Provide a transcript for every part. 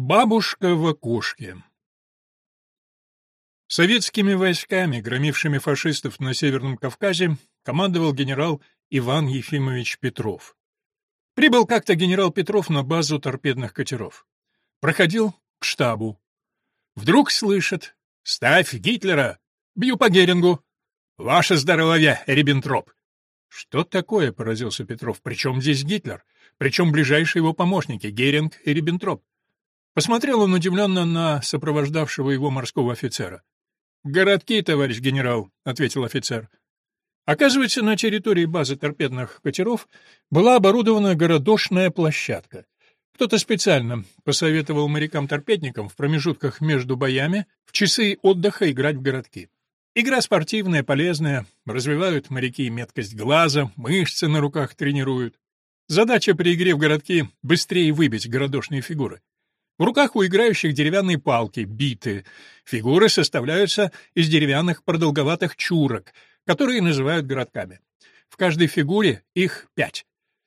Бабушка в окошке Советскими войсками, громившими фашистов на Северном Кавказе, командовал генерал Иван Ефимович Петров. Прибыл как-то генерал Петров на базу торпедных катеров. Проходил к штабу. Вдруг слышит «Ставь Гитлера! Бью по Герингу! Ваше здоровье, Риббентроп!» «Что такое?» — поразился Петров. «Причем здесь Гитлер? Причем ближайшие его помощники, Геринг и Риббентроп?» Посмотрел он удивленно на сопровождавшего его морского офицера. «Городки, товарищ генерал», — ответил офицер. Оказывается, на территории базы торпедных катеров была оборудована городошная площадка. Кто-то специально посоветовал морякам-торпедникам в промежутках между боями в часы отдыха играть в городки. Игра спортивная, полезная, развивают моряки меткость глаза, мышцы на руках тренируют. Задача при игре в городки — быстрее выбить городошные фигуры. В руках у играющих деревянные палки, биты. Фигуры составляются из деревянных продолговатых чурок, которые называют городками. В каждой фигуре их пять.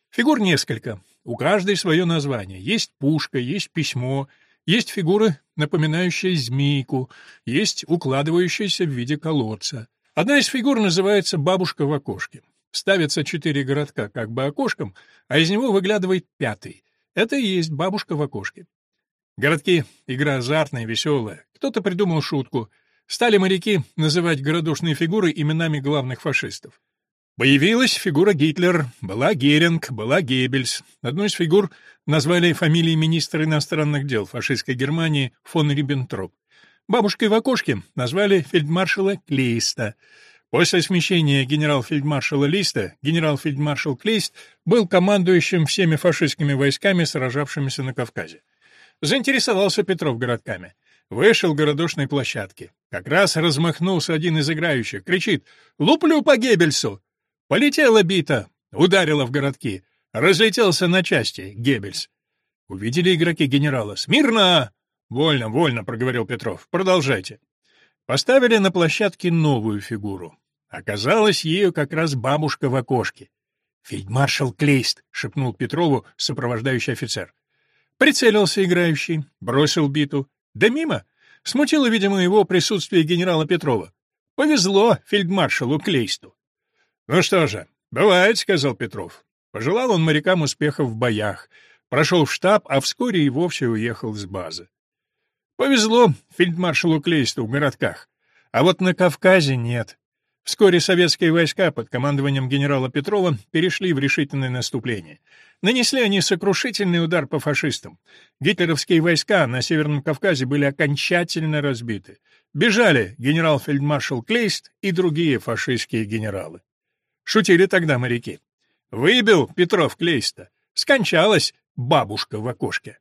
Фигур несколько, у каждой свое название. Есть пушка, есть письмо, есть фигуры, напоминающие змейку, есть укладывающиеся в виде колодца. Одна из фигур называется «бабушка в окошке». Ставятся четыре городка как бы окошком, а из него выглядывает пятый. Это и есть бабушка в окошке. Городки — игра азартная, веселая. Кто-то придумал шутку. Стали моряки называть городошные фигуры именами главных фашистов. Появилась фигура Гитлер, была Геринг, была Геббельс. Одну из фигур назвали фамилией министра иностранных дел фашистской Германии фон Риббентроп. Бабушкой в окошке назвали фельдмаршала Клейста. После смещения генерал-фельдмаршала Листа генерал-фельдмаршал Клейст был командующим всеми фашистскими войсками, сражавшимися на Кавказе. Заинтересовался Петров городками. Вышел к городошной площадке. Как раз размахнулся один из играющих. Кричит «Луплю по Геббельсу!» Полетела бита, ударила в городки. Разлетелся на части Геббельс. Увидели игроки генерала. «Смирно!» «Вольно, вольно», — проговорил Петров. «Продолжайте». Поставили на площадке новую фигуру. Оказалось, ею как раз бабушка в окошке. «Фельдмаршал Клейст», — шепнул Петрову сопровождающий офицер. Прицелился играющий, бросил биту. Да мимо. Смутило, видимо, его присутствие генерала Петрова. Повезло фельдмаршалу Клейсту. «Ну что же, бывает», — сказал Петров. Пожелал он морякам успехов в боях. Прошел в штаб, а вскоре и вовсе уехал с базы. Повезло фельдмаршалу Клейсту в городках. А вот на Кавказе нет. Вскоре советские войска под командованием генерала Петрова перешли в решительное наступление. Нанесли они сокрушительный удар по фашистам. Гитлеровские войска на Северном Кавказе были окончательно разбиты. Бежали генерал-фельдмаршал Клейст и другие фашистские генералы. Шутили тогда моряки. Выбил Петров Клейста. Скончалась бабушка в окошке.